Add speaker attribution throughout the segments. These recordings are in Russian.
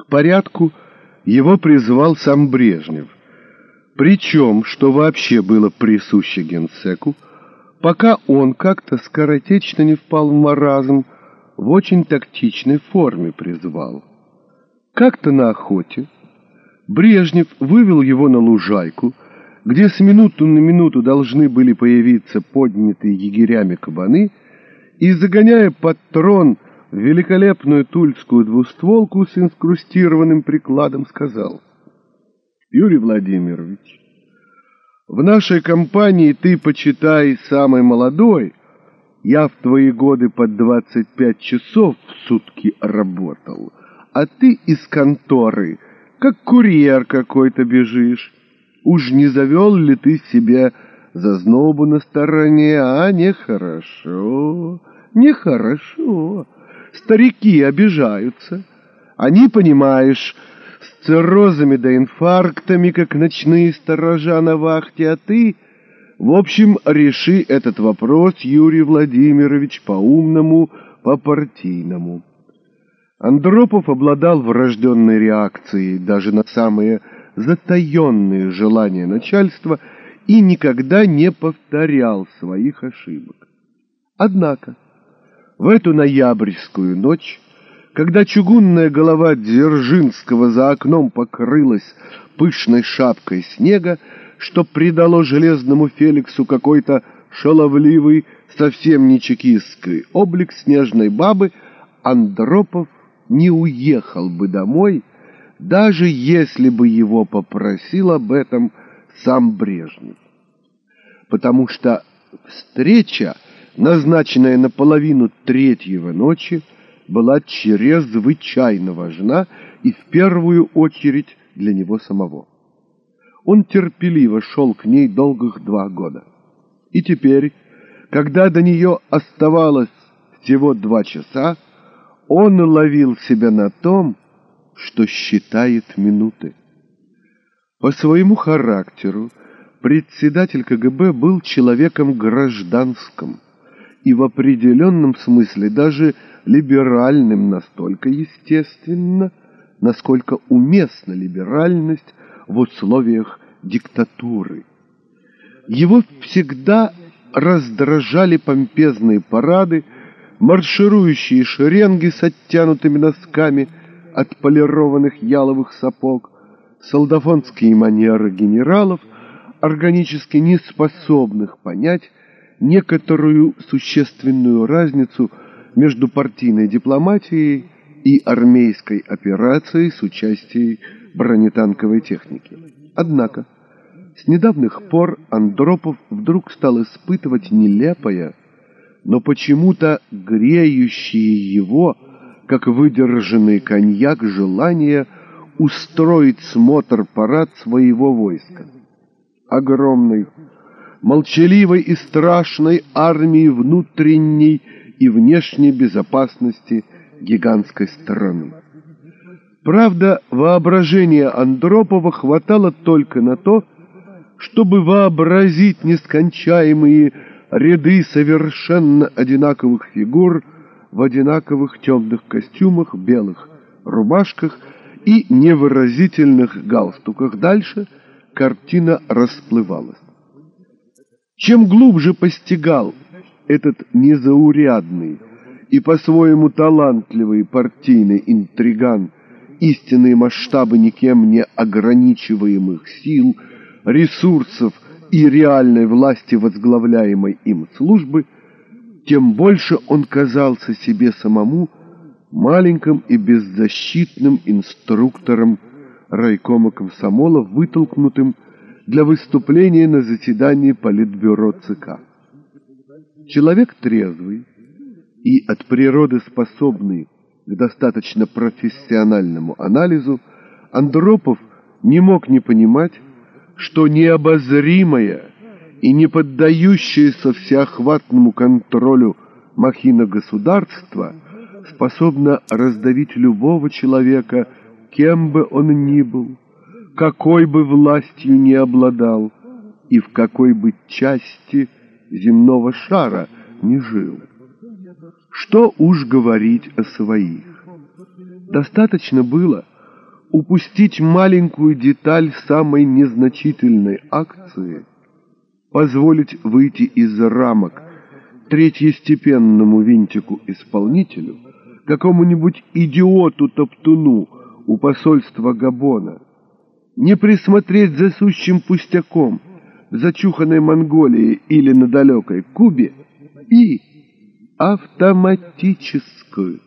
Speaker 1: К порядку его призвал сам Брежнев. Причем, что вообще было присуще генсеку, пока он как-то скоротечно не впал в маразм, в очень тактичной форме призвал. Как-то на охоте Брежнев вывел его на лужайку, где с минуту на минуту должны были появиться поднятые егерями кабаны, и, загоняя под трон великолепную тульскую двустволку с инскрустированным прикладом, сказал, «Юрий Владимирович, в нашей компании ты, почитай, самый молодой, я в твои годы под двадцать пять часов в сутки работал, а ты из конторы, как курьер какой-то бежишь. Уж не завел ли ты себе зазнобу на стороне, а нехорошо, нехорошо. Старики обижаются. Они, понимаешь, с циррозами да инфарктами, как ночные сторожа на вахте, а ты... В общем, реши этот вопрос, Юрий Владимирович, по-умному, по-партийному. Андропов обладал врожденной реакцией даже на самые затаенные желания начальства и никогда не повторял своих ошибок. Однако в эту ноябрьскую ночь, когда чугунная голова Дзержинского за окном покрылась пышной шапкой снега, что придало железному Феликсу какой-то шаловливый, совсем не чекистский облик снежной бабы, Андропов не уехал бы домой, даже если бы его попросил об этом сам Брежнев. Потому что встреча, назначенная на половину третьего ночи, была чрезвычайно важна и в первую очередь для него самого. Он терпеливо шел к ней долгих два года. И теперь, когда до нее оставалось всего два часа, он ловил себя на том, что считает минуты. По своему характеру председатель КГБ был человеком гражданским и в определенном смысле даже либеральным настолько естественно, насколько уместна либеральность в условиях диктатуры. Его всегда раздражали помпезные парады, марширующие шеренги с оттянутыми носками от полированных яловых сапог, солдафонские манеры генералов, органически неспособных понять некоторую существенную разницу между партийной дипломатией и армейской операцией с участием бронетанковой техники. Однако, с недавних пор Андропов вдруг стал испытывать нелепое, но почему-то греющие его, как выдержанный коньяк, желание устроить смотр-парад своего войска. Огромной, молчаливой и страшной армии внутренней и внешней безопасности гигантской страны. Правда, воображения Андропова хватало только на то, чтобы вообразить нескончаемые ряды совершенно одинаковых фигур в одинаковых темных костюмах, белых рубашках и невыразительных галстуках. Дальше картина расплывалась. Чем глубже постигал этот незаурядный и по-своему талантливый партийный интриган истинные масштабы никем не ограничиваемых сил, ресурсов и реальной власти возглавляемой им службы, тем больше он казался себе самому маленьким и беззащитным инструктором райкома комсомола, вытолкнутым для выступления на заседании Политбюро ЦК. Человек трезвый и от природы способный к достаточно профессиональному анализу, Андропов не мог не понимать, что необозримая и не поддающаяся всеохватному контролю махина государства способна раздавить любого человека, кем бы он ни был, какой бы властью ни обладал и в какой бы части земного шара не жил. Что уж говорить о своих. Достаточно было, упустить маленькую деталь самой незначительной акции, позволить выйти из рамок третьестепенному винтику-исполнителю, какому-нибудь идиоту-топтуну у посольства Габона, не присмотреть за сущим пустяком в зачуханной Монголии или на далекой Кубе и автоматическую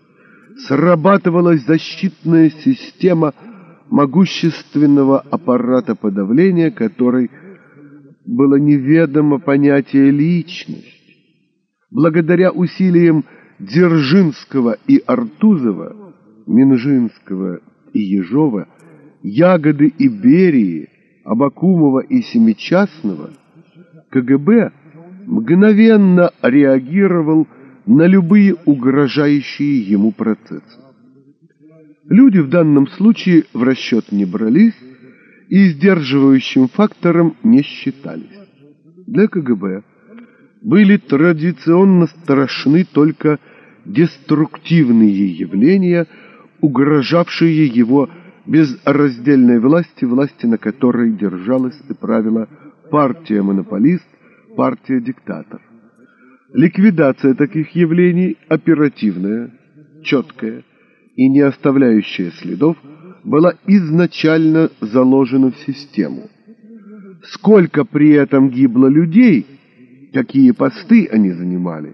Speaker 1: срабатывалась защитная система могущественного аппарата подавления, который было неведомо понятие личность. Благодаря усилиям Дзержинского и Артузова, Минжинского и Ежова, Ягоды и Берии, Абакумова и Семичастного, КГБ мгновенно реагировал на любые угрожающие ему процессы. Люди в данном случае в расчет не брались и сдерживающим фактором не считались. Для КГБ были традиционно страшны только деструктивные явления, угрожавшие его безраздельной власти, власти на которой держалась и правила партия-монополист, партия-диктатор. Ликвидация таких явлений оперативная, четкая и не оставляющая следов была изначально заложена в систему. Сколько при этом гибло людей, какие посты они занимали,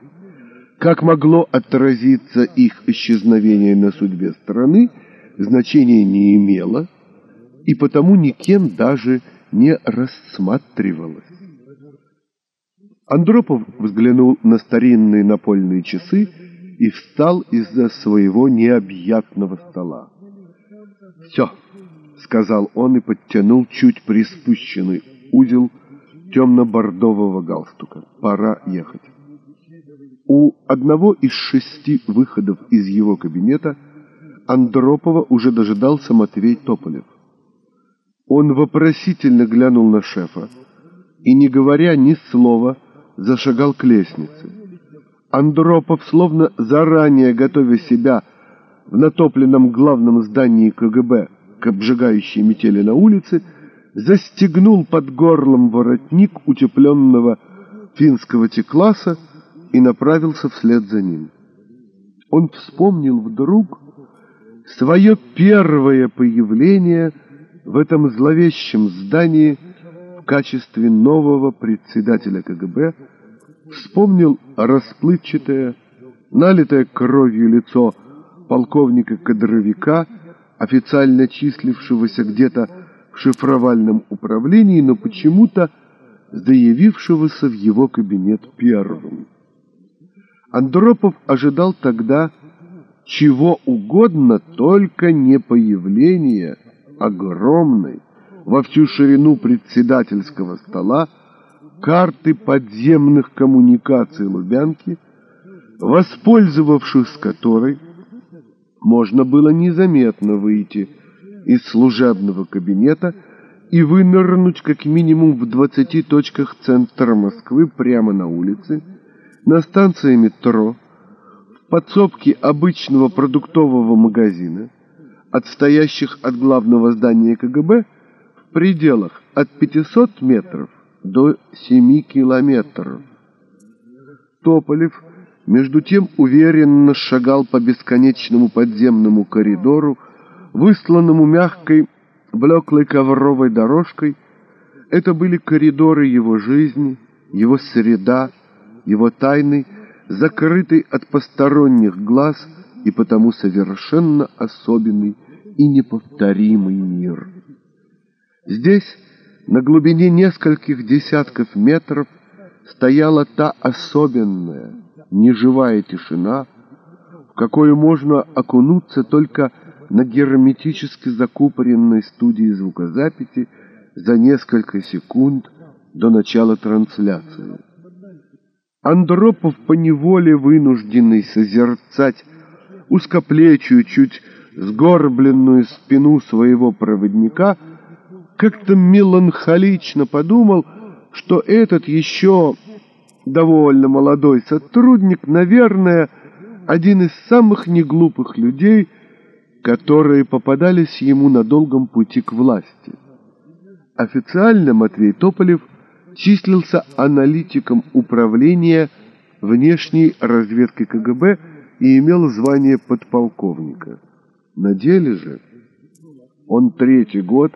Speaker 1: как могло отразиться их исчезновение на судьбе страны, значения не имело и потому никем даже не рассматривалось. Андропов взглянул на старинные напольные часы и встал из-за своего необъятного стола. «Все», — сказал он и подтянул чуть приспущенный узел темно-бордового галстука. «Пора ехать». У одного из шести выходов из его кабинета Андропова уже дожидался Матвей Тополев. Он вопросительно глянул на шефа и, не говоря ни слова, зашагал к лестнице. Андропов, словно заранее готовя себя в натопленном главном здании КГБ к обжигающей метели на улице, застегнул под горлом воротник утепленного финского текласа и направился вслед за ним. Он вспомнил вдруг свое первое появление в этом зловещем здании качестве нового председателя КГБ вспомнил расплывчатое, налитое кровью лицо полковника Кадровика, официально числившегося где-то в шифровальном управлении, но почему-то заявившегося в его кабинет первым. Андропов ожидал тогда чего угодно, только не появления огромной, во всю ширину председательского стола карты подземных коммуникаций Лубянки, воспользовавшись которой можно было незаметно выйти из служебного кабинета и вынырнуть как минимум в 20 точках центра Москвы прямо на улице, на станции метро, подсобке обычного продуктового магазина, отстоящих от главного здания КГБ, в пределах от 500 метров до 7 километров. Тополев, между тем, уверенно шагал по бесконечному подземному коридору, высланному мягкой, блеклой ковровой дорожкой. Это были коридоры его жизни, его среда, его тайны, закрытый от посторонних глаз и потому совершенно особенный и неповторимый мир. Здесь, на глубине нескольких десятков метров, стояла та особенная, неживая тишина, в какую можно окунуться только на герметически закупоренной студии звукозаписи за несколько секунд до начала трансляции. Андропов поневоле вынужденный созерцать узкоплечую, чуть сгорбленную спину своего проводника — как-то меланхолично подумал, что этот еще довольно молодой сотрудник, наверное, один из самых неглупых людей, которые попадались ему на долгом пути к власти. Официально Матвей Тополев числился аналитиком управления внешней разведки КГБ и имел звание подполковника. На деле же он третий год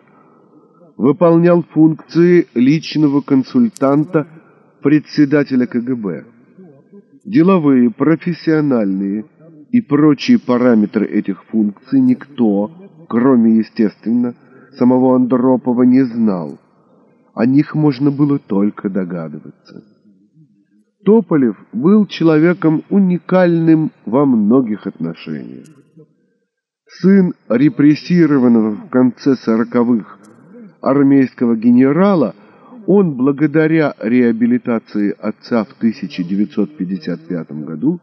Speaker 1: выполнял функции личного консультанта председателя КГБ. Деловые, профессиональные и прочие параметры этих функций никто, кроме, естественно, самого Андропова, не знал. О них можно было только догадываться. Тополев был человеком уникальным во многих отношениях. Сын репрессированного в конце сороковых армейского генерала, он благодаря реабилитации отца в 1955 году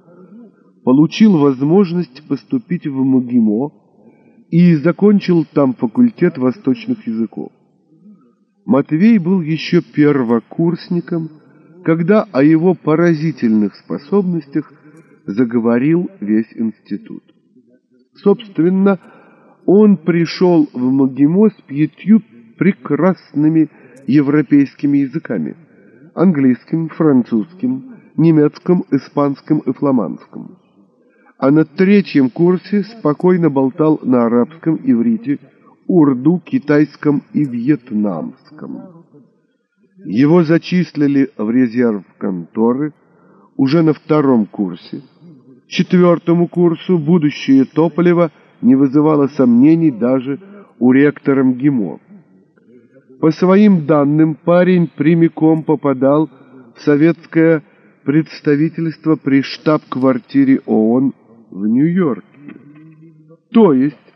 Speaker 1: получил возможность поступить в МГИМО и закончил там факультет восточных языков. Матвей был еще первокурсником, когда о его поразительных способностях заговорил весь институт. Собственно, он пришел в МГИМО с пятью прекрасными европейскими языками – английским, французским, немецким, испанским и фламандским. А на третьем курсе спокойно болтал на арабском, иврите, урду, китайском и вьетнамском. Его зачислили в резерв конторы уже на втором курсе. Четвертому курсу будущее Тополева не вызывало сомнений даже у ректора МГИМО. По своим данным, парень прямиком попадал в советское представительство при штаб-квартире ООН в Нью-Йорке. То есть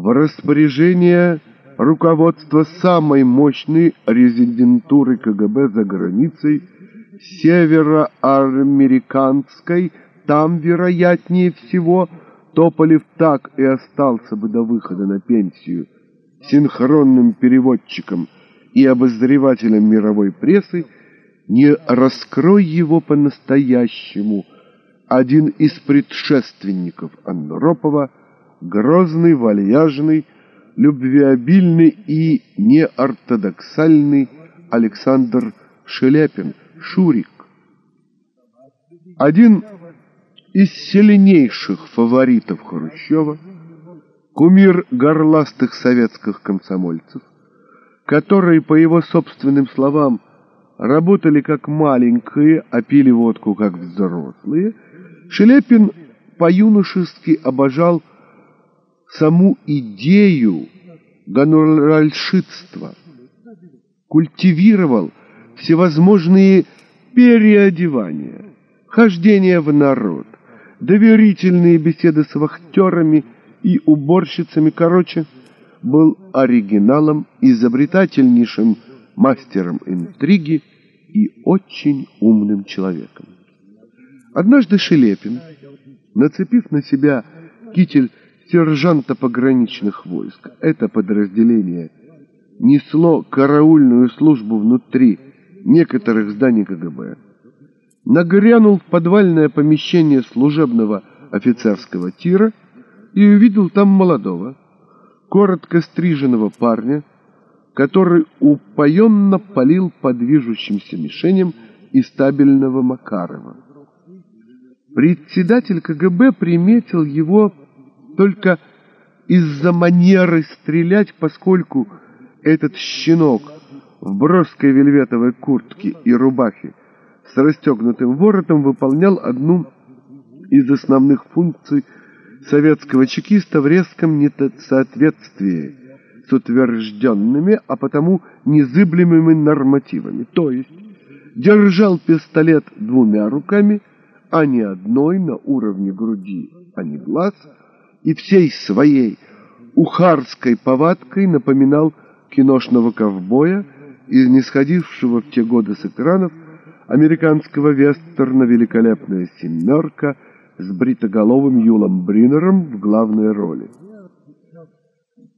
Speaker 1: в распоряжение руководства самой мощной резидентуры КГБ за границей, североамериканской, там, вероятнее всего, Тополев так и остался бы до выхода на пенсию синхронным переводчиком и обозревателем мировой прессы, не раскрой его по-настоящему. Один из предшественников Андропова, грозный, вальяжный, любвеобильный и неортодоксальный Александр Шелепин, Шурик. Один из сильнейших фаворитов Хрущева, кумир горластых советских комсомольцев, которые, по его собственным словам, работали как маленькие, а пили водку как взрослые, Шелепин по-юношески обожал саму идею гоноральшитства, культивировал всевозможные переодевания, хождение в народ, доверительные беседы с вахтерами и уборщицами, короче, был оригиналом, изобретательнейшим мастером интриги и очень умным человеком. Однажды Шелепин, нацепив на себя китель сержанта пограничных войск. Это подразделение несло караульную службу внутри некоторых зданий КГБ. Нагрянул в подвальное помещение служебного офицерского тира и увидел там молодого, коротко стриженного парня, который упоенно палил по движущимся мишеням из стабильного Макарова. Председатель КГБ приметил его только из-за манеры стрелять, поскольку этот щенок в броской вельветовой куртке и рубахе с расстегнутым воротом выполнял одну из основных функций советского чекиста в резком несоответствии с утвержденными, а потому незыблемыми нормативами. То есть держал пистолет двумя руками, а не одной на уровне груди, а не глаз – и всей своей ухарской повадкой напоминал киношного ковбоя, из нисходившего в те годы с экранов американского вестерна «Великолепная семерка» с бритоголовым Юлом Бринером в главной роли.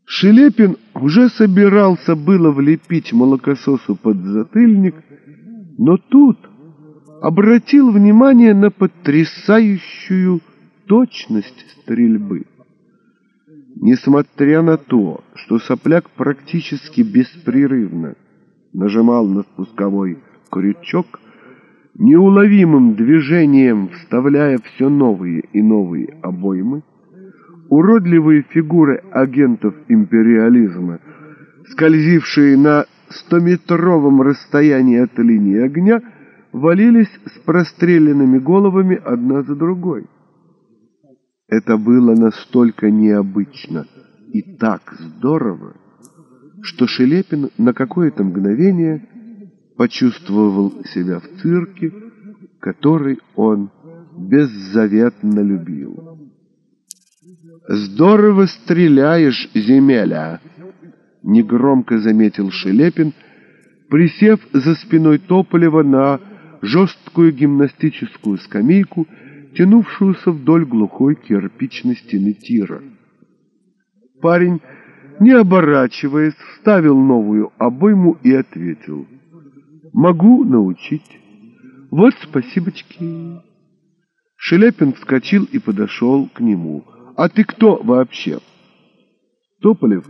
Speaker 1: Шелепин уже собирался было влепить молокососу под затыльник, но тут обратил внимание на потрясающую точность стрельбы. Несмотря на то, что сопляк практически беспрерывно нажимал на спусковой крючок, неуловимым движением вставляя все новые и новые обоймы, уродливые фигуры агентов империализма, скользившие на стометровом расстоянии от линии огня, валились с простреленными головами одна за другой. Это было настолько необычно и так здорово, что Шелепин на какое-то мгновение почувствовал себя в цирке, который он беззаветно любил. «Здорово стреляешь, земеля!» — негромко заметил Шелепин, присев за спиной Тополева на жесткую гимнастическую скамейку, тянувшуюся вдоль глухой кирпичной стены тира. Парень, не оборачиваясь, вставил новую обойму и ответил. «Могу научить. Вот спасибочки». Шелепин вскочил и подошел к нему. «А ты кто вообще?» Тополев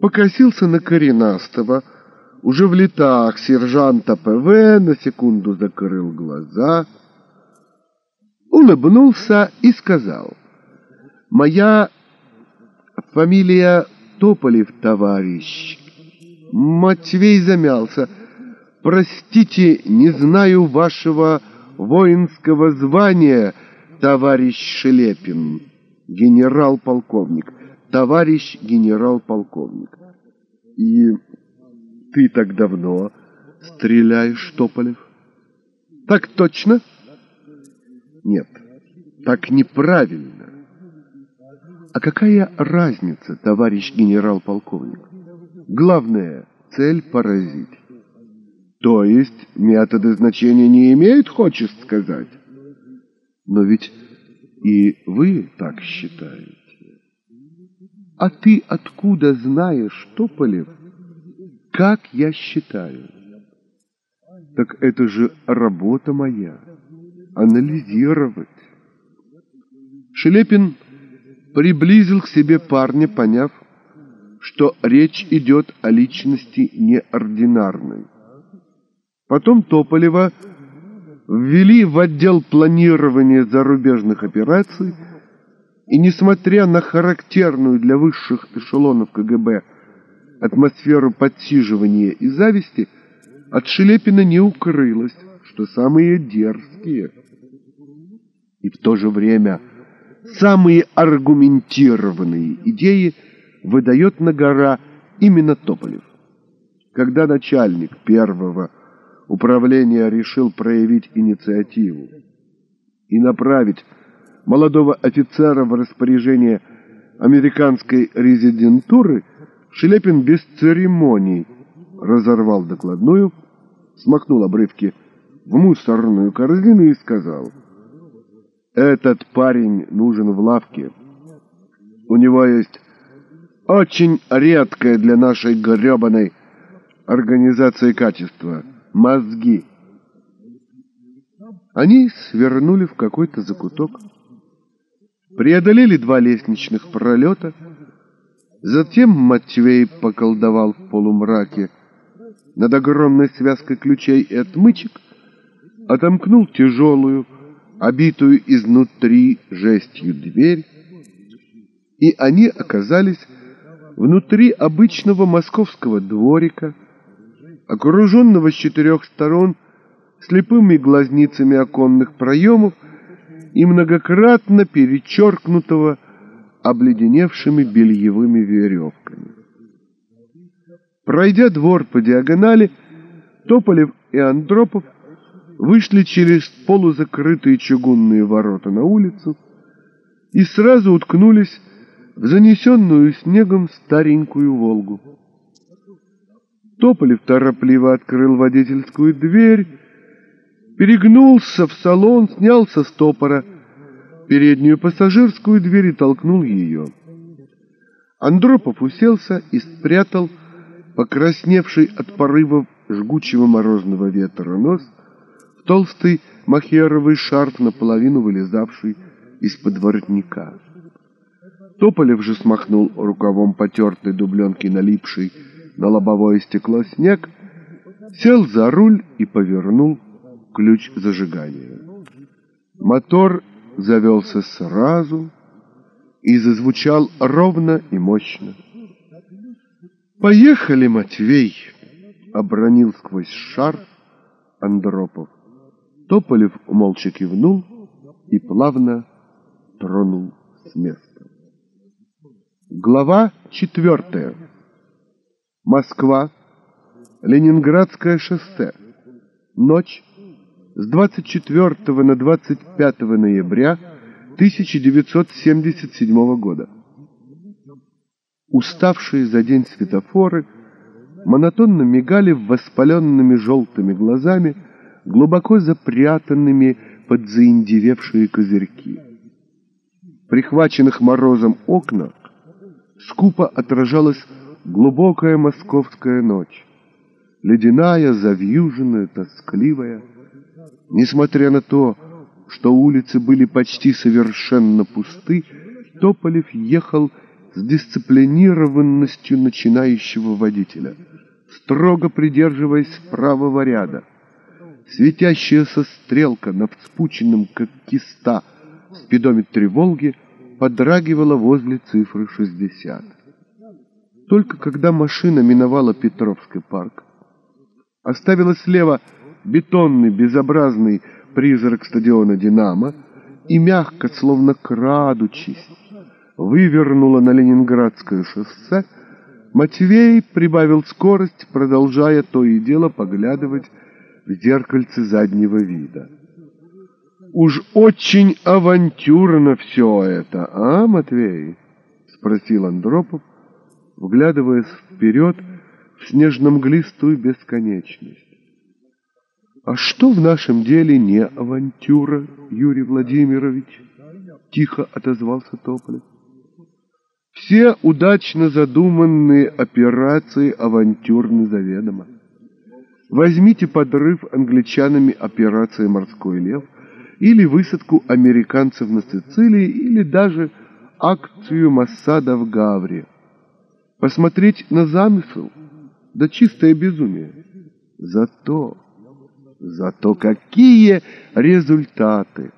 Speaker 1: покосился на коренастого, уже в летах сержанта ПВ, на секунду закрыл глаза, улыбнулся и сказал, «Моя фамилия Тополев, товарищ». Матвей замялся. «Простите, не знаю вашего воинского звания, товарищ Шелепин, генерал-полковник, товарищ генерал-полковник». И ты так давно стреляешь, Тополев? Так точно? Нет, так неправильно. А какая разница, товарищ генерал-полковник? Главное, цель поразить. То есть методы значения не имеют, хочешь сказать? Но ведь и вы так считаете. А ты откуда знаешь, Тополев, как я считаю. Так это же работа моя. Анализировать. Шелепин приблизил к себе парня, поняв, что речь идет о личности неординарной. Потом Тополева ввели в отдел планирования зарубежных операций, и, несмотря на характерную для высших эшелонов КГБ атмосферу подсиживания и зависти, от Шелепина не укрылось, что самые дерзкие и в то же время самые аргументированные идеи выдает на гора именно Тополев. Когда начальник первого управления решил проявить инициативу и направить молодого офицера в распоряжение американской резидентуры, Шелепин без церемоний разорвал докладную, смакнул обрывки в мусорную корзину и сказал, «Этот парень нужен в лавке. У него есть очень редкое для нашей гребаной организации качества — мозги». Они свернули в какой-то закуток, преодолели два лестничных пролета — Затем Матвей поколдовал в полумраке над огромной связкой ключей и отмычек, отомкнул тяжелую, обитую изнутри жестью дверь, и они оказались внутри обычного московского дворика, окруженного с четырех сторон слепыми глазницами оконных проемов и многократно перечеркнутого обледеневшими бельевыми веревками. Пройдя двор по диагонали, Тополев и Андропов вышли через полузакрытые чугунные ворота на улицу и сразу уткнулись в занесенную снегом старенькую «Волгу». Тополев торопливо открыл водительскую дверь, перегнулся в салон, снял со стопора — переднюю пассажирскую дверь и толкнул ее. Андропов уселся и спрятал покрасневший от порывов жгучего морозного ветра нос толстый махеровый шарф, наполовину вылезавший из-под воротника. Тополев же смахнул рукавом потертой дубленки налипший на лобовое стекло снег, сел за руль и повернул ключ зажигания. Мотор завелся сразу и зазвучал ровно и мощно. «Поехали, Матвей!» — обронил сквозь шарф Андропов. Тополев молча кивнул и плавно тронул с места. Глава четвертая. Москва. Ленинградское шоссе. Ночь с 24 на 25 ноября 1977 года. Уставшие за день светофоры монотонно мигали воспаленными желтыми глазами, глубоко запрятанными под заиндевевшие козырьки. Прихваченных морозом окна скупо отражалась глубокая московская ночь, ледяная, завьюженная, тоскливая. Несмотря на то, что улицы были почти совершенно пусты, Тополев ехал с дисциплинированностью начинающего водителя, строго придерживаясь правого ряда. Светящаяся стрелка на вспученном, как киста, спидометре «Волги» подрагивала возле цифры 60. Только когда машина миновала Петровский парк, оставила слева бетонный безобразный призрак стадиона «Динамо» и мягко, словно крадучись, вывернула на Ленинградское шоссе, Матвей прибавил скорость, продолжая то и дело поглядывать в зеркальце заднего вида. «Уж очень авантюрно все это, а, Матвей?» — спросил Андропов, вглядываясь вперед в снежно-мглистую бесконечность. «А что в нашем деле не авантюра, Юрий Владимирович?» — тихо отозвался Тополев. «Все удачно задуманные операции авантюрны заведомо. Возьмите подрыв англичанами операции «Морской лев» или высадку американцев на Сицилии, или даже акцию Массада в Гавре. Посмотреть на замысел, да чистое безумие. Зато... Зато какие результаты!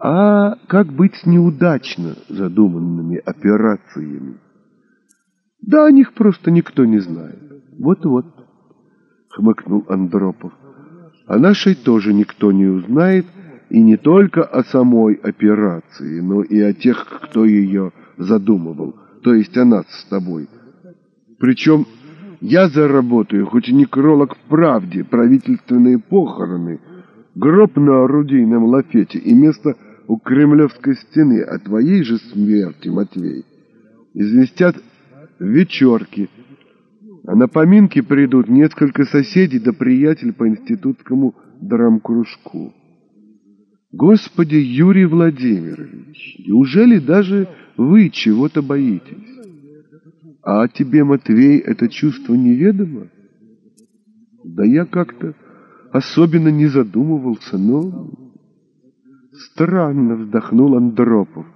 Speaker 1: А как быть с неудачно задуманными операциями? Да о них просто никто не знает. Вот-вот, хмыкнул Андропов. О нашей тоже никто не узнает, и не только о самой операции, но и о тех, кто ее задумывал, то есть о нас с тобой. Причем я заработаю, хоть и некролог в правде, правительственные похороны, гроб на орудийном лафете и место у Кремлевской стены о твоей же смерти, Матвей. Известят вечерки, а на поминки придут несколько соседей да приятель по институтскому драмкружку. Господи, Юрий Владимирович, неужели даже вы чего-то боитесь? А тебе, Матвей, это чувство неведомо? Да я как-то особенно не задумывался, но... Странно вздохнул Андропов.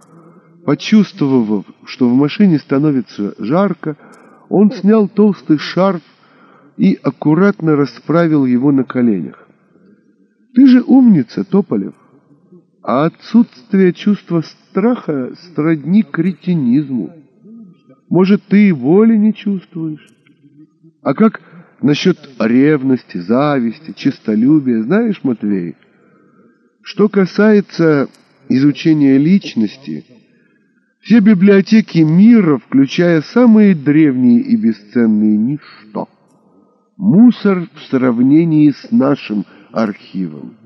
Speaker 1: Почувствовав, что в машине становится жарко, он снял толстый шарф и аккуратно расправил его на коленях. «Ты же умница, Тополев, а отсутствие чувства страха сродни кретинизму». Может, ты и воли не чувствуешь? А как насчет ревности, зависти, честолюбия? Знаешь, Матвей, что касается изучения личности, все библиотеки мира, включая самые древние и бесценные, ничто. Мусор в сравнении с нашим архивом.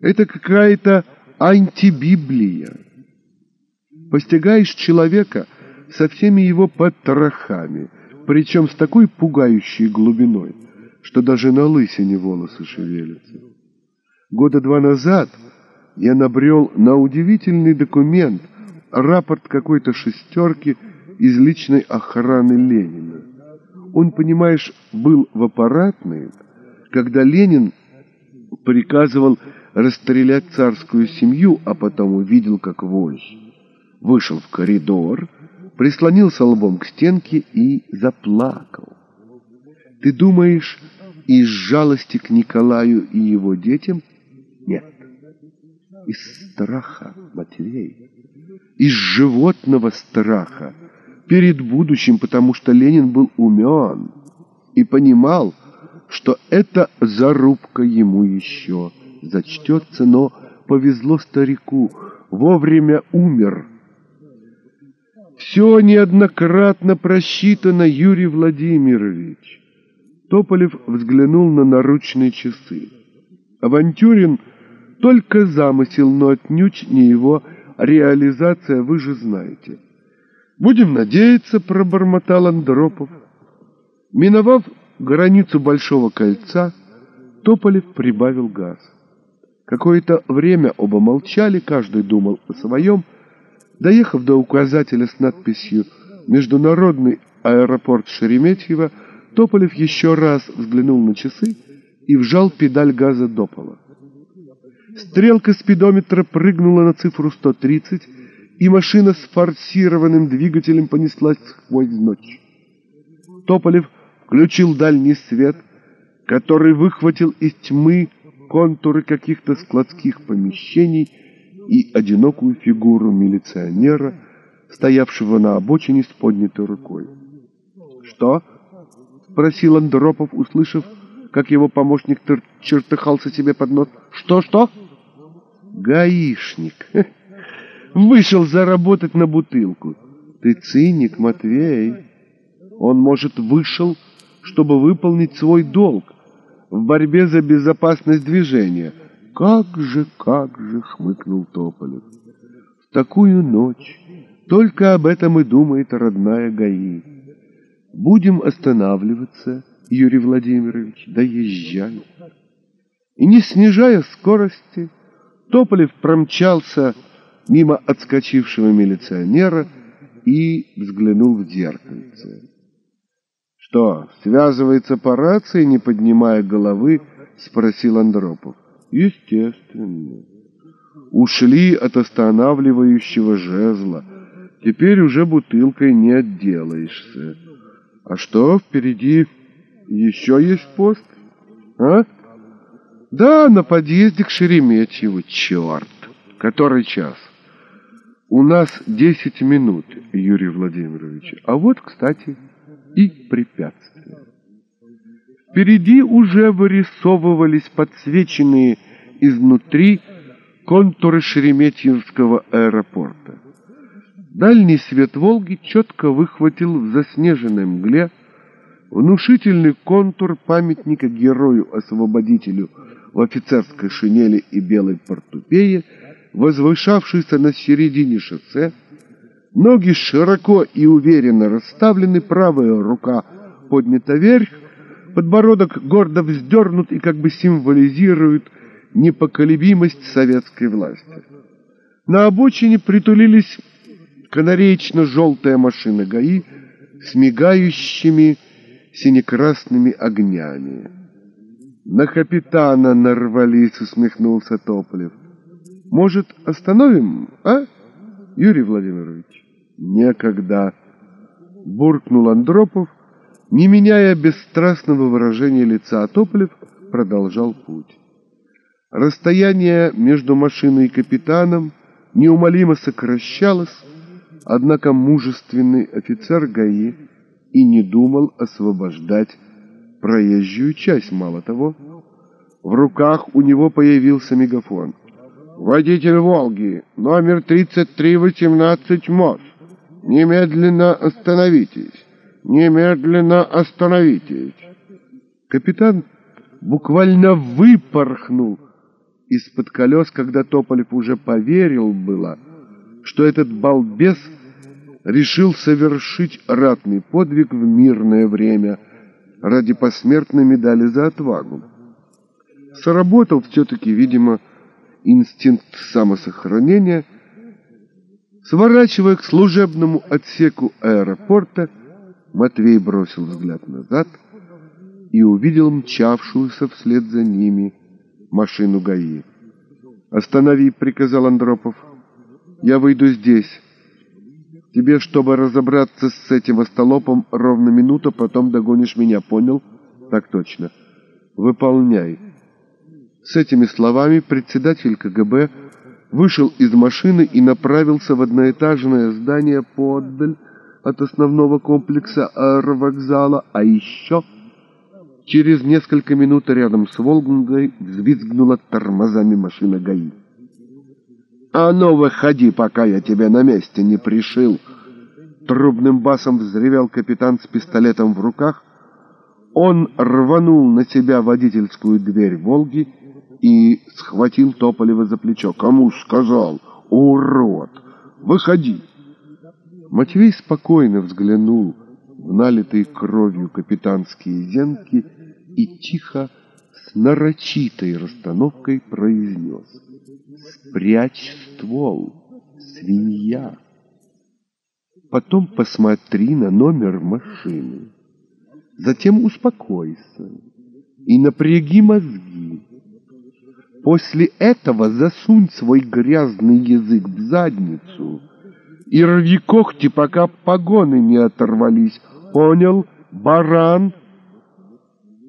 Speaker 1: Это какая-то антибиблия. Постигаешь человека – со всеми его потрохами, причем с такой пугающей глубиной, что даже на лысине волосы шевелятся. Года два назад я набрел на удивительный документ, рапорт какой-то шестерки из личной охраны Ленина. Он, понимаешь, был в аппаратной, когда Ленин приказывал расстрелять царскую семью, а потом увидел, как вождь вышел в коридор, прислонился лбом к стенке и заплакал. Ты думаешь, из жалости к Николаю и его детям? Нет. Из страха, Матвей. Из животного страха перед будущим, потому что Ленин был умен и понимал, что эта зарубка ему еще зачтется, но повезло старику, вовремя умер. Все неоднократно просчитано, Юрий Владимирович. Тополев взглянул на наручные часы. Авантюрин только замысел, но отнюдь не его реализация, вы же знаете. «Будем надеяться», — пробормотал Андропов. Миновав границу Большого кольца, Тополев прибавил газ. Какое-то время оба молчали, каждый думал о своем. Доехав до указателя с надписью «Международный аэропорт Шереметьево», Тополев еще раз взглянул на часы и вжал педаль газа до пола. Стрелка спидометра прыгнула на цифру 130, и машина с форсированным двигателем понеслась сквозь ночь. Тополев включил дальний свет, который выхватил из тьмы контуры каких-то складских помещений и одинокую фигуру милиционера, стоявшего на обочине с поднятой рукой. «Что?» — спросил Андропов, услышав, как его помощник чертыхался себе под нос. «Что-что?» «Гаишник. Вышел заработать на бутылку. Ты циник, Матвей. Он, может, вышел, чтобы выполнить свой долг в борьбе за безопасность движения. Как же, как же, хмыкнул Тополев. В такую ночь только об этом и думает родная ГАИ. Будем останавливаться, Юрий Владимирович, доезжай. И не снижая скорости, Тополев промчался мимо отскочившего милиционера и взглянул в зеркальце. «Что, связывается по рации, не поднимая головы?» — спросил Андропов. «Естественно. Ушли от останавливающего жезла. Теперь уже бутылкой не отделаешься. А что, впереди еще есть пост? А? Да, на подъезде к Шереметьеву. Черт! Который час? У нас десять минут, Юрий Владимирович. А вот, кстати, и препятствия. Впереди уже вырисовывались подсвеченные изнутри контуры Шереметьевского аэропорта. Дальний свет Волги четко выхватил в заснеженной мгле внушительный контур памятника герою-освободителю в офицерской шинели и белой портупее, возвышавшийся на середине шоссе, ноги широко и уверенно расставлены, правая рука поднята вверх, подбородок гордо вздернут и как бы символизирует непоколебимость советской власти. На обочине притулились канареечно-желтая машина ГАИ с мигающими синекрасными огнями. «На капитана нарвались», — усмехнулся Тополев. «Может, остановим, а, Юрий Владимирович?» «Некогда», — буркнул Андропов, не меняя бесстрастного выражения лица, а Тополев продолжал путь. Расстояние между машиной и капитаном неумолимо сокращалось, однако мужественный офицер ГАИ и не думал освобождать проезжую часть. Мало того, в руках у него появился мегафон. «Водитель «Волги», номер 3318 МОЗ, немедленно остановитесь, немедленно остановитесь». Капитан буквально выпорхнул из-под колес, когда Тополев уже поверил было, что этот балбес — решил совершить ратный подвиг в мирное время ради посмертной медали за отвагу. Сработал все-таки, видимо, инстинкт самосохранения. Сворачивая к служебному отсеку аэропорта, Матвей бросил взгляд назад и увидел мчавшуюся вслед за ними машину ГАИ. «Останови», — приказал Андропов. «Я выйду здесь». Тебе, чтобы разобраться с этим остолопом, ровно минута, потом догонишь меня, понял? Так точно. Выполняй. С этими словами председатель КГБ вышел из машины и направился в одноэтажное здание поодаль от основного комплекса аэровокзала, а еще через несколько минут рядом с Волгой взвизгнула тормозами машина ГАИ. «А ну, выходи, пока я тебя на месте не пришил!» Трубным басом взревел капитан с пистолетом в руках. Он рванул на себя водительскую дверь «Волги» и схватил Тополева за плечо. «Кому сказал? Урод! Выходи!» Матвей спокойно взглянул в налитые кровью капитанские зенки и тихо, с нарочитой расстановкой произнес «Спрячь ствол, свинья!» Потом посмотри на номер машины. Затем успокойся и напряги мозги. После этого засунь свой грязный язык в задницу и рви когти, пока погоны не оторвались. Понял, баран?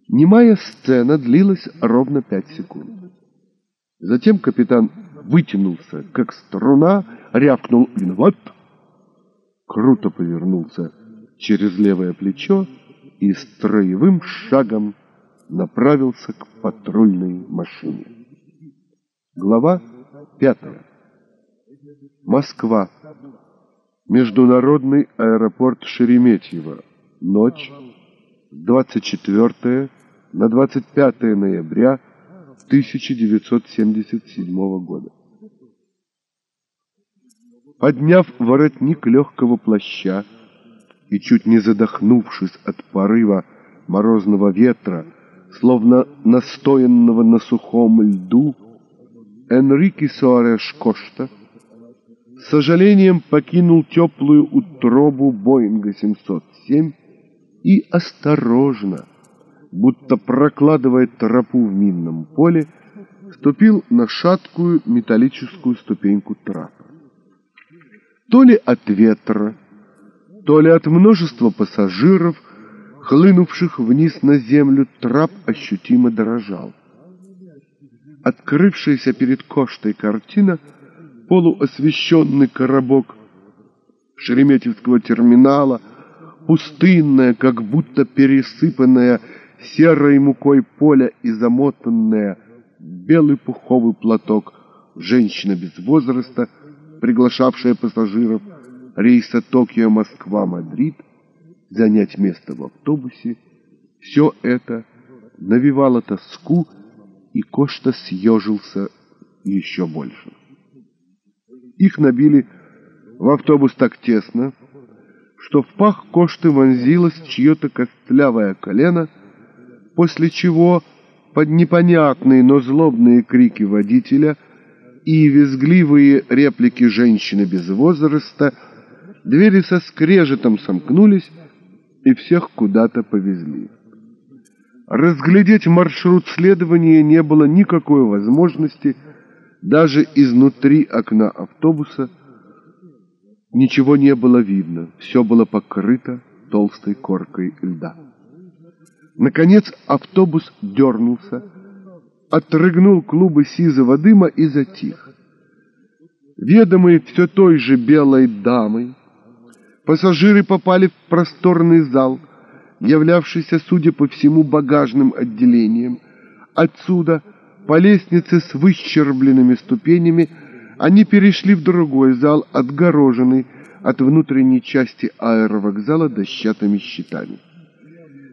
Speaker 1: Немая сцена длилась ровно пять секунд. Затем капитан вытянулся, как струна, рявкнул «Виноват!» круто повернулся через левое плечо и строевым шагом направился к патрульной машине. Глава пятая. Москва. Международный аэропорт Шереметьево. Ночь с 24 на 25 ноября 1977 года. Подняв воротник легкого плаща и чуть не задохнувшись от порыва морозного ветра, словно настоянного на сухом льду, Энрике Суареш Кошта с сожалением покинул теплую утробу Боинга 707 и осторожно, будто прокладывая тропу в минном поле, ступил на шаткую металлическую ступеньку трапа. То ли от ветра, то ли от множества пассажиров, хлынувших вниз на землю, трап ощутимо дрожал. Открывшаяся перед Коштой картина, полуосвещенный коробок Шереметьевского терминала, пустынная, как будто пересыпанная серой мукой поле и замотанная в белый пуховый платок женщина без возраста — приглашавшая пассажиров рейса Токио-Москва-Мадрид занять место в автобусе, все это навевало тоску, и Кошта съежился еще больше. Их набили в автобус так тесно, что в пах Кошты вонзилось чье-то костлявое колено, после чего под непонятные, но злобные крики водителя – и визгливые реплики женщины без возраста, двери со скрежетом сомкнулись и всех куда-то повезли. Разглядеть маршрут следования не было никакой возможности, даже изнутри окна автобуса ничего не было видно, все было покрыто толстой коркой льда. Наконец автобус дернулся, отрыгнул клубы сизого дыма и затих. Ведомые все той же белой дамой, пассажиры попали в просторный зал, являвшийся, судя по всему, багажным отделением. Отсюда, по лестнице с выщербленными ступенями, они перешли в другой зал, отгороженный от внутренней части аэровокзала дощатыми щитами.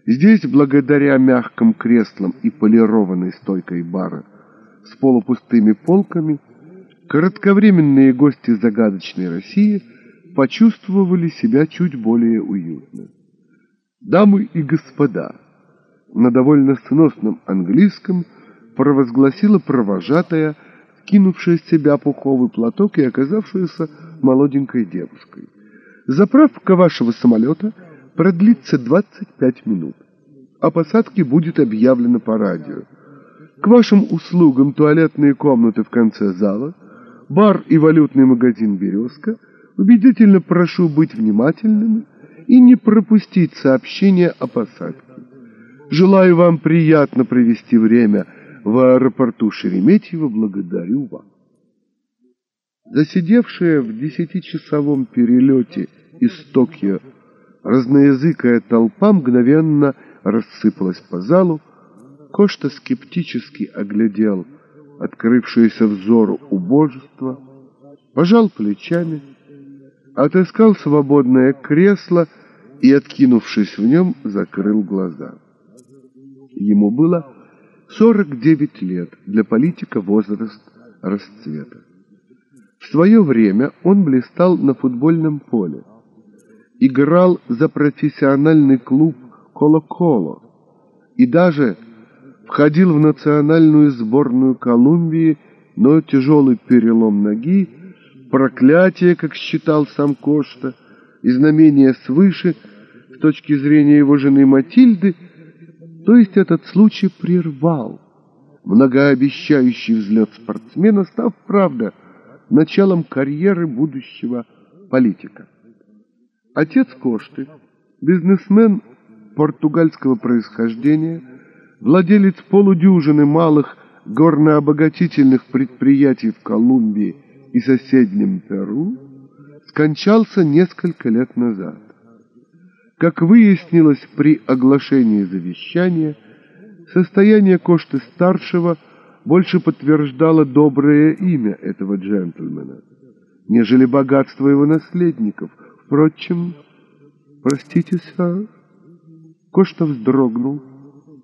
Speaker 1: Здесь, благодаря мягким креслам и полированной стойкой бара с полупустыми полками, кратковременные гости загадочной России почувствовали себя чуть более уютно. «Дамы и господа», на довольно сносном английском провозгласила провожатая, кинувшая с себя пуховый платок и оказавшаяся молоденькой девушкой. «Заправка вашего самолета — продлится 25 минут. О посадке будет объявлено по радио. К вашим услугам туалетные комнаты в конце зала, бар и валютный магазин «Березка», Убедительно прошу быть внимательными и не пропустить сообщение о посадке. Желаю вам приятно провести время в аэропорту Шереметьево. Благодарю вас. Засидевшая в десятичасовом перелете из Токио разноязыкая толпа мгновенно рассыпалась по залу. Кошта скептически оглядел открывшееся взору убожество, пожал плечами, отыскал свободное кресло и, откинувшись в нем, закрыл глаза. Ему было 49 лет, для политика возраст расцвета. В свое время он блистал на футбольном поле, играл за профессиональный клуб «Коло-Коло» и даже входил в национальную сборную Колумбии, но тяжелый перелом ноги, проклятие, как считал сам Кошта, и знамение свыше, с точки зрения его жены Матильды, то есть этот случай прервал многообещающий взлет спортсмена, став, правда, началом карьеры будущего политика. Отец Кошты, бизнесмен португальского происхождения, владелец полудюжины малых горнообогатительных предприятий в Колумбии и соседнем Перу, скончался несколько лет назад. Как выяснилось при оглашении завещания, состояние Кошты-старшего больше подтверждало доброе имя этого джентльмена, нежели богатство его наследников. Впрочем, простите, сэр, Кошта вздрогнул,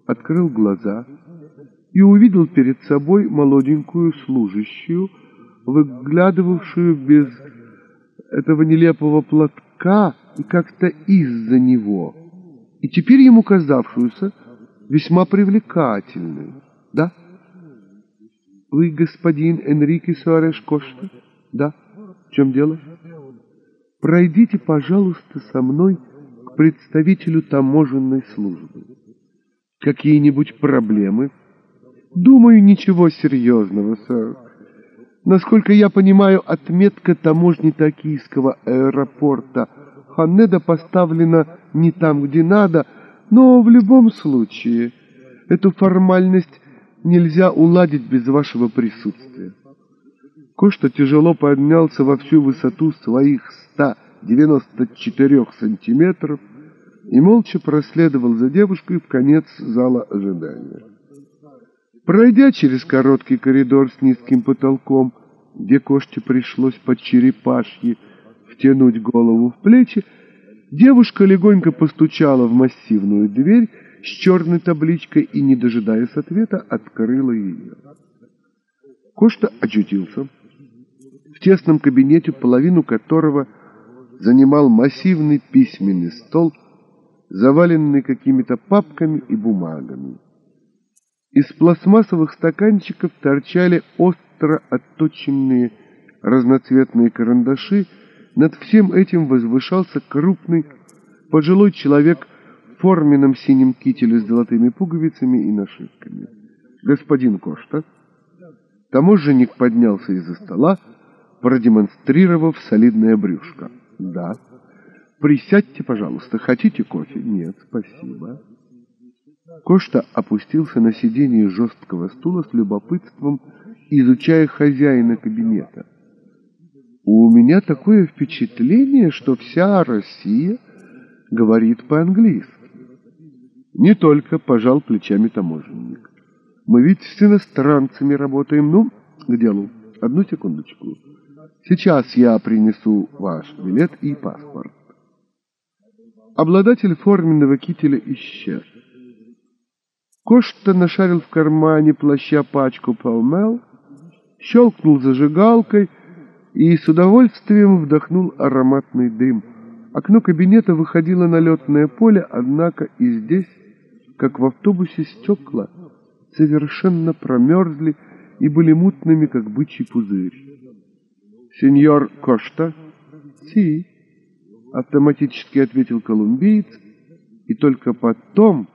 Speaker 1: открыл глаза и увидел перед собой молоденькую служащую, выглядывавшую без этого нелепого платка и как-то из-за него, и теперь ему казавшуюся весьма привлекательной. Да? Вы господин Энрике Суареш Кошта? Да. В чем дело? Пройдите, пожалуйста, со мной к представителю таможенной службы. Какие-нибудь проблемы? Думаю, ничего серьезного, сэр. Насколько я понимаю, отметка таможни Токийского аэропорта Ханнеда поставлена не там, где надо, но в любом случае эту формальность нельзя уладить без вашего присутствия. Кошта тяжело поднялся во всю высоту своих 194 сантиметров и молча проследовал за девушкой в конец зала ожидания. Пройдя через короткий коридор с низким потолком, где кошке пришлось под черепашьи втянуть голову в плечи, девушка легонько постучала в массивную дверь с черной табличкой и, не дожидаясь ответа, открыла ее. Кошта очутился тесном кабинете, половину которого занимал массивный письменный стол, заваленный какими-то папками и бумагами. Из пластмассовых стаканчиков торчали остро отточенные разноцветные карандаши. Над всем этим возвышался крупный пожилой человек в форменном синем кителе с золотыми пуговицами и нашивками. Господин Кошта. Таможенник поднялся из-за стола, продемонстрировав солидное брюшко. «Да». «Присядьте, пожалуйста. Хотите кофе?» «Нет, спасибо». Кошта опустился на сиденье жесткого стула с любопытством, изучая хозяина кабинета. «У меня такое впечатление, что вся Россия говорит по-английски». «Не только», — пожал плечами таможенник. «Мы ведь с иностранцами работаем. Ну, к делу. Одну секундочку. Сейчас я принесу ваш билет и паспорт». Обладатель форменного кителя исчез. Кошта нашарил в кармане плаща пачку полмел, щелкнул зажигалкой и с удовольствием вдохнул ароматный дым. Окно кабинета выходило на летное поле, однако и здесь, как в автобусе, стекла совершенно промерзли и были мутными, как бычий пузырь. «Сеньор Кошта?» «Си», — автоматически ответил колумбиец, и только потом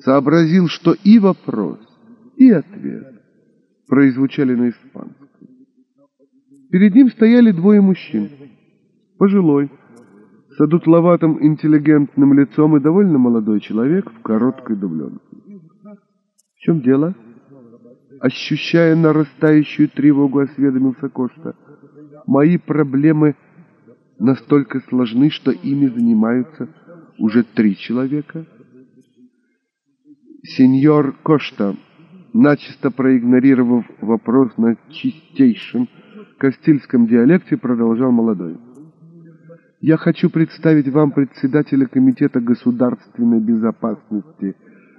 Speaker 1: сообразил, что и вопрос, и ответ прозвучали на испанском. Перед ним стояли двое мужчин. Пожилой, с одутловатым интеллигентным лицом и довольно молодой человек в короткой дубленке. В чем дело? Ощущая нарастающую тревогу, осведомился Кошта. Мои проблемы настолько сложны, что ими занимаются уже три человека. Сеньор Кошта, начисто проигнорировав вопрос на чистейшем кастильском диалекте, продолжал молодой. Я хочу представить вам председателя Комитета государственной безопасности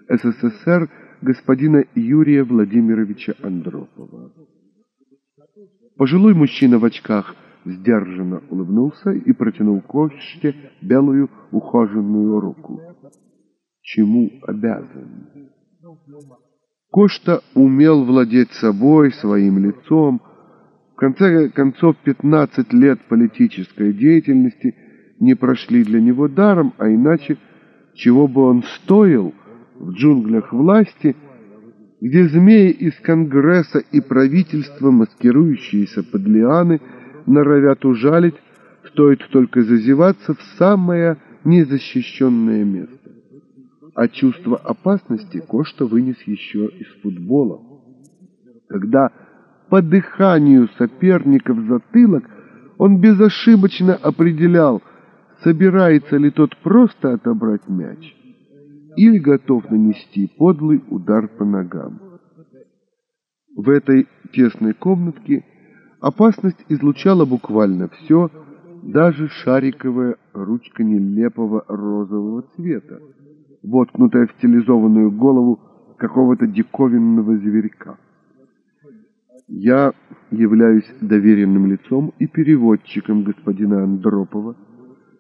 Speaker 1: СССР господина Юрия Владимировича Андропова. Пожилой мужчина в очках сдержанно улыбнулся и протянул Косте белую ухоженную руку. Чему обязан? Кошта умел владеть собой, своим лицом. В конце концов, 15 лет политической деятельности не прошли для него даром, а иначе, чего бы он стоил – в джунглях власти, где змеи из Конгресса и правительства, маскирующиеся под лианы, норовят ужалить, стоит только зазеваться в самое незащищенное место. А чувство опасности Кошта вынес еще из футбола. Когда по дыханию соперника в затылок он безошибочно определял, собирается ли тот просто отобрать мяч или готов нанести подлый удар по ногам. В этой тесной комнатке опасность излучала буквально все, даже шариковая ручка нелепого розового цвета, воткнутая в стилизованную голову какого-то диковинного зверька. Я являюсь доверенным лицом и переводчиком господина Андропова,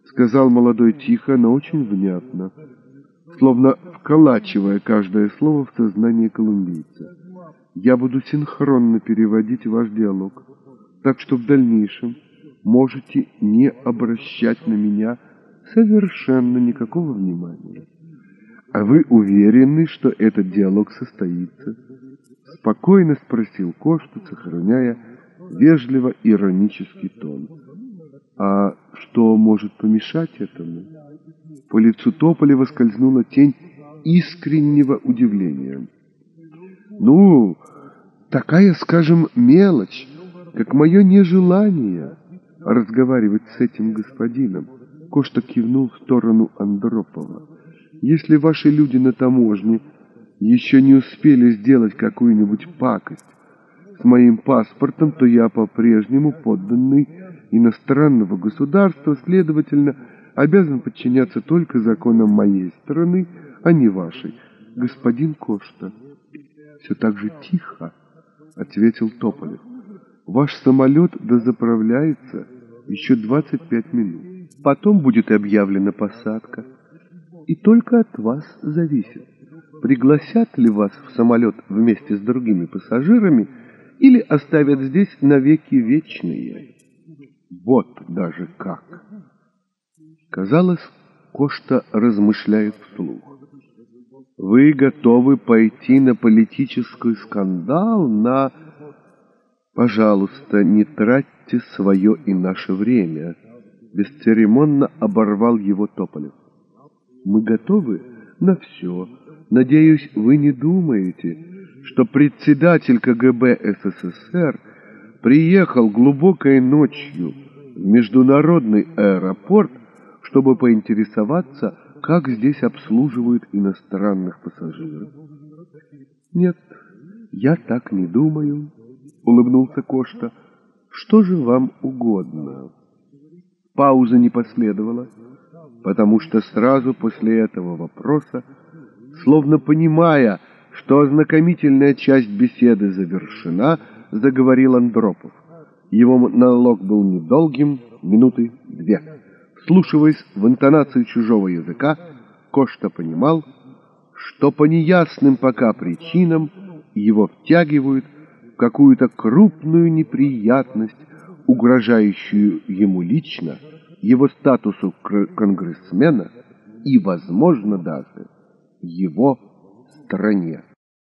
Speaker 1: сказал молодой тихо, но очень внятно, словно вколачивая каждое слово в сознание колумбийца. Я буду синхронно переводить ваш диалог, так что в дальнейшем можете не обращать на меня совершенно никакого внимания. А вы уверены, что этот диалог состоится? Спокойно спросил Кошта, сохраняя вежливо иронический тон. А что может помешать этому? По лицу Тополева скользнула тень искреннего удивления. «Ну, такая, скажем, мелочь, как мое нежелание разговаривать с этим господином». Кошта кивнул в сторону Андропова. «Если ваши люди на таможне еще не успели сделать какую-нибудь пакость с моим паспортом, то я по-прежнему подданный иностранного государства, следовательно, обязан подчиняться только законам моей страны, а не вашей, господин Кошта. Все так же тихо, ответил Тополев. Ваш самолет дозаправляется еще 25 минут. Потом будет объявлена посадка. И только от вас зависит, пригласят ли вас в самолет вместе с другими пассажирами или оставят здесь навеки вечные. Вот даже как. Казалось, Кошта размышляет вслух. Вы готовы пойти на политический скандал, на... Пожалуйста, не тратьте свое и наше время. Бесцеремонно оборвал его Тополев. Мы готовы на все. Надеюсь, вы не думаете, что председатель КГБ СССР приехал глубокой ночью в международный аэропорт чтобы поинтересоваться, как здесь обслуживают иностранных пассажиров. «Нет, я так не думаю», — улыбнулся Кошта. «Что же вам угодно?» Пауза не последовала, потому что сразу после этого вопроса, словно понимая, что ознакомительная часть беседы завершена, заговорил Андропов. Его монолог был недолгим, минуты две. Вслушиваясь в интонацию чужого языка, Кошта понимал, что по неясным пока причинам его втягивают в какую-то крупную неприятность, угрожающую ему лично, его статусу конгрессмена и, возможно, даже его стране.